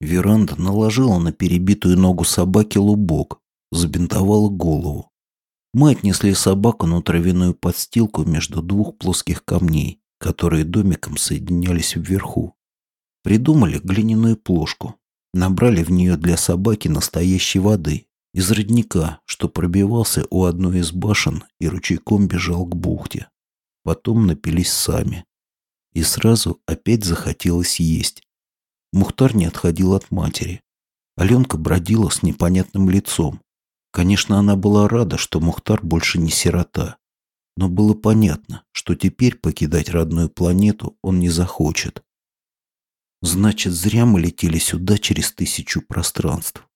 Веранда наложила на перебитую ногу собаки лубок, забинтовала голову. Мы отнесли собаку на травяную подстилку между двух плоских камней, которые домиком соединялись вверху. Придумали глиняную плошку. Набрали в нее для собаки настоящей воды из родника, что пробивался у одной из башен и ручейком бежал к бухте. Потом напились сами. И сразу опять захотелось есть. Мухтар не отходил от матери. Аленка бродила с непонятным лицом. Конечно, она была рада, что Мухтар больше не сирота. Но было понятно, что теперь покидать родную планету он не захочет. Значит, зря мы летели сюда через тысячу пространств.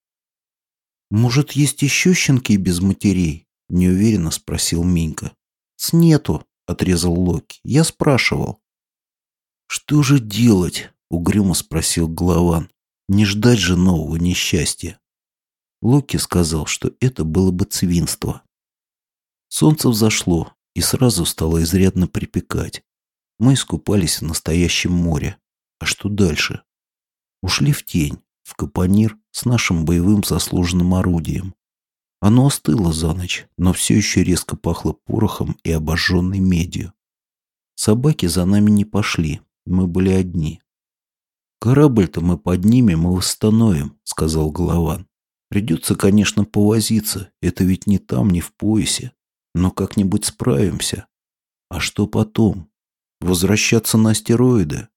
«Может, есть еще щенки без матерей?» – неуверенно спросил Минька. «С нету», – отрезал Локи. «Я спрашивал». «Что же делать?» – угрюмо спросил Голован. «Не ждать же нового несчастья». Локи сказал, что это было бы цвинство. Солнце взошло и сразу стало изрядно припекать. Мы искупались в настоящем море. А что дальше? Ушли в тень, в капонир с нашим боевым заслуженным орудием. Оно остыло за ночь, но все еще резко пахло порохом и обожженной медью. Собаки за нами не пошли, мы были одни. «Корабль-то мы поднимем и восстановим», — сказал Голован. «Придется, конечно, повозиться, это ведь не там, не в поясе, но как-нибудь справимся. А что потом? Возвращаться на астероиды?»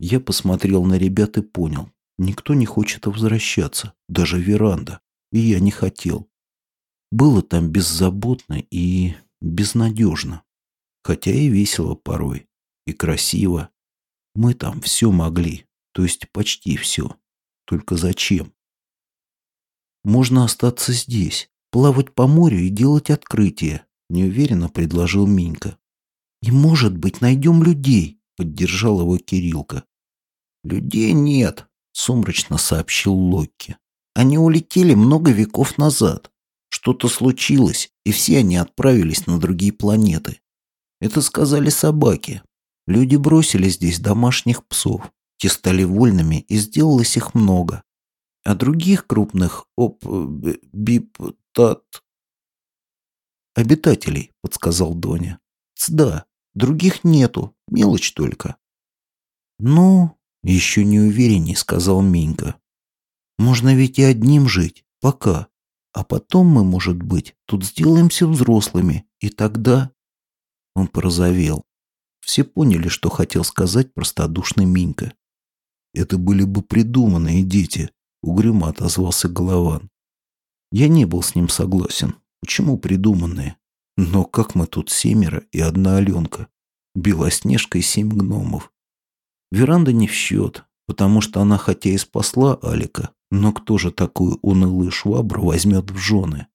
Я посмотрел на ребят и понял. Никто не хочет возвращаться, даже веранда. И я не хотел. Было там беззаботно и безнадежно. Хотя и весело порой. И красиво. Мы там все могли. То есть почти все. Только зачем? Можно остаться здесь, плавать по морю и делать открытия, неуверенно предложил Минька. И, может быть, найдем людей, поддержал его Кириллка. «Людей нет», — сумрачно сообщил Локки. «Они улетели много веков назад. Что-то случилось, и все они отправились на другие планеты. Это сказали собаки. Люди бросили здесь домашних псов. Те стали вольными, и сделалось их много. А других крупных оп... бип... тат... «Обитателей», — подсказал Доня. «Да, других нету, мелочь только». «Ну, еще не уверенней сказал Минька. Можно ведь и одним жить, пока. А потом мы, может быть, тут сделаемся взрослыми, и тогда... Он порозовел. Все поняли, что хотел сказать простодушный Минька. Это были бы придуманные дети, угрюмо отозвался Голован. Я не был с ним согласен. Почему придуманные? Но как мы тут семеро и одна Аленка? Белоснежка и семь гномов. Веранда не в счет, потому что она хотя и спасла Алика, но кто же такую унылую швабру возьмет в жены?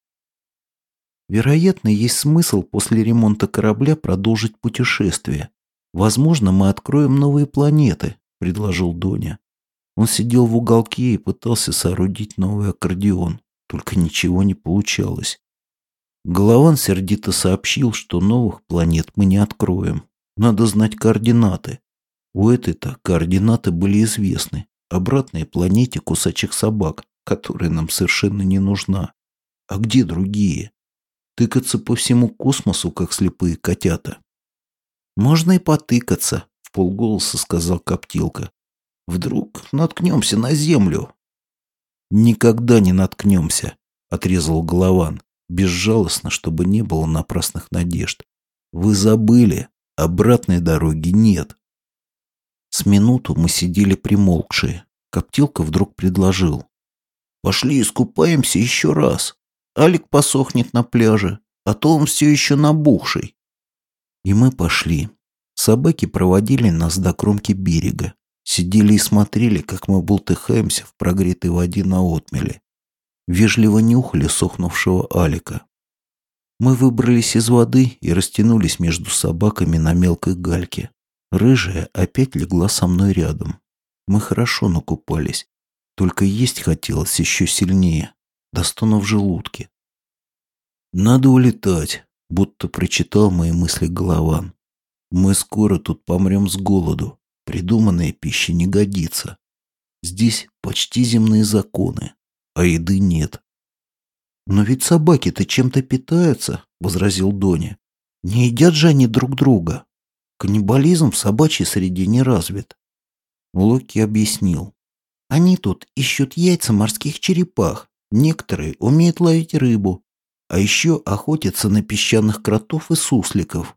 Вероятно, есть смысл после ремонта корабля продолжить путешествие. Возможно, мы откроем новые планеты, предложил Доня. Он сидел в уголке и пытался соорудить новый аккордеон, только ничего не получалось. Голован сердито сообщил, что новых планет мы не откроем. Надо знать координаты. У этой-то координаты были известны. Обратной планете кусачих собак, которая нам совершенно не нужна. А где другие? Тыкаться по всему космосу, как слепые котята. Можно и потыкаться, в полголоса сказал Коптилка. Вдруг наткнемся на Землю. Никогда не наткнемся, отрезал Голован, безжалостно, чтобы не было напрасных надежд. Вы забыли, обратной дороги нет. С минуту мы сидели примолкшие. Коптилка вдруг предложил. «Пошли искупаемся еще раз. Алик посохнет на пляже, а то он все еще набухший». И мы пошли. Собаки проводили нас до кромки берега. Сидели и смотрели, как мы бултыхаемся в прогретой воде на отмеле. Вежливо нюхали сохнувшего Алика. Мы выбрались из воды и растянулись между собаками на мелкой гальке. Рыжая опять легла со мной рядом. Мы хорошо накупались. Только есть хотелось еще сильнее. До в желудке. «Надо улетать», будто прочитал мои мысли Голован. «Мы скоро тут помрем с голоду. Придуманная пища не годится». Здесь почти земные законы, а еды нет. «Но ведь собаки-то чем-то питаются», — возразил Доня. «Не едят же они друг друга. Каннибализм в собачьей среде не развит». Локи объяснил. «Они тут ищут яйца морских черепах. Некоторые умеют ловить рыбу, а еще охотятся на песчаных кротов и сусликов.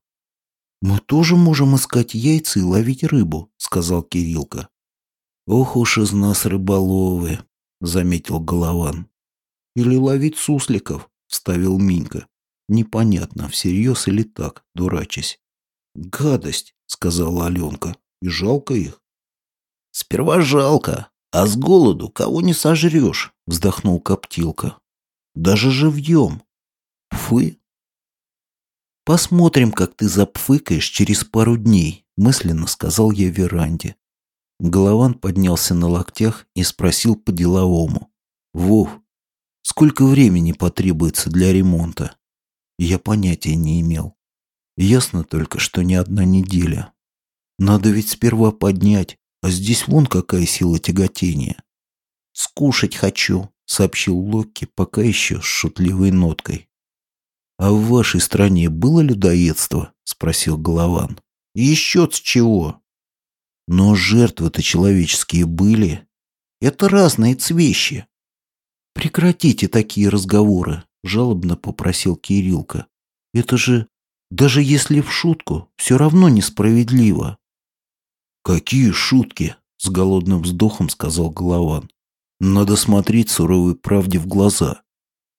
«Мы тоже можем искать яйца и ловить рыбу», — сказал Кириллка. «Ох уж из нас рыболовы», — заметил Голован. «Или ловить сусликов», — вставил Минька. «Непонятно, всерьез или так, дурачась». «Гадость», — сказала Аленка, — «и жалко их». «Сперва жалко, а с голоду кого не сожрешь», — вздохнул Коптилка. «Даже живьем. Пфы, «Посмотрим, как ты запфыкаешь через пару дней», — мысленно сказал я Веранде. Голован поднялся на локтях и спросил по-деловому. «Вов, сколько времени потребуется для ремонта?» Я понятия не имел. Ясно только, что не одна неделя. Надо ведь сперва поднять, а здесь вон какая сила тяготения. «Скушать хочу», — сообщил Локки, пока еще с шутливой ноткой. «А в вашей стране было людоедство?» — спросил Голован. «Еще с чего?» «Но жертвы-то человеческие были. Это разные цвещи». «Прекратите такие разговоры», — жалобно попросил Кириллка. «Это же, даже если в шутку, все равно несправедливо». «Какие шутки?» — с голодным вздохом сказал Голован. «Надо смотреть суровой правде в глаза.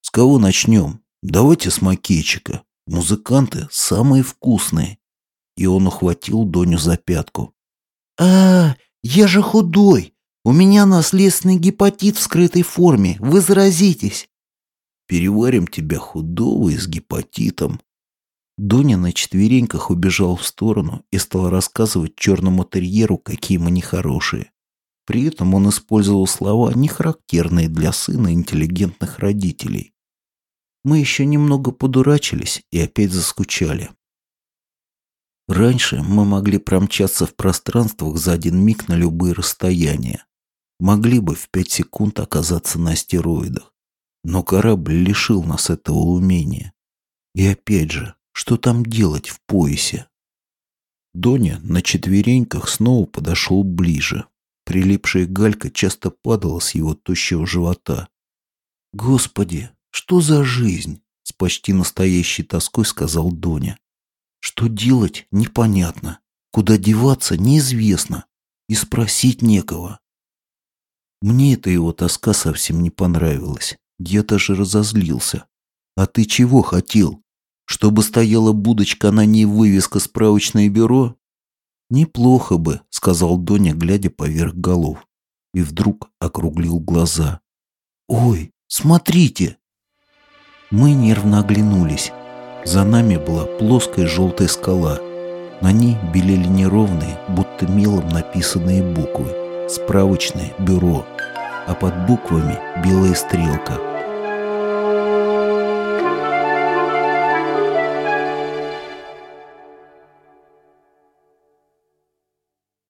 С кого начнем?» Давайте с макейчика. Музыканты самые вкусные. И он ухватил Доню за пятку. А, я же худой. У меня наследственный гепатит в скрытой форме. Вы заразитесь. Переварим тебя худого и с гепатитом. Доня на четвереньках убежал в сторону и стал рассказывать черному терьеру, какие мы нехорошие. При этом он использовал слова, не характерные для сына интеллигентных родителей. Мы еще немного подурачились и опять заскучали. Раньше мы могли промчаться в пространствах за один миг на любые расстояния. Могли бы в пять секунд оказаться на астероидах. Но корабль лишил нас этого умения. И опять же, что там делать в поясе? Доня на четвереньках снова подошел ближе. Прилипшая галька часто падала с его тощего живота. «Господи, «Что за жизнь?» — с почти настоящей тоской сказал Доня. «Что делать, непонятно. Куда деваться, неизвестно. И спросить некого». Мне эта его тоска совсем не понравилась. Я даже разозлился. «А ты чего хотел? Чтобы стояла будочка, на ней вывеска «Справочное бюро»?» «Неплохо бы», — сказал Доня, глядя поверх голов. И вдруг округлил глаза. «Ой, смотрите!» Мы нервно оглянулись. За нами была плоская желтая скала. На ней белели неровные, будто мелом написанные буквы. Справочное бюро. А под буквами белая стрелка.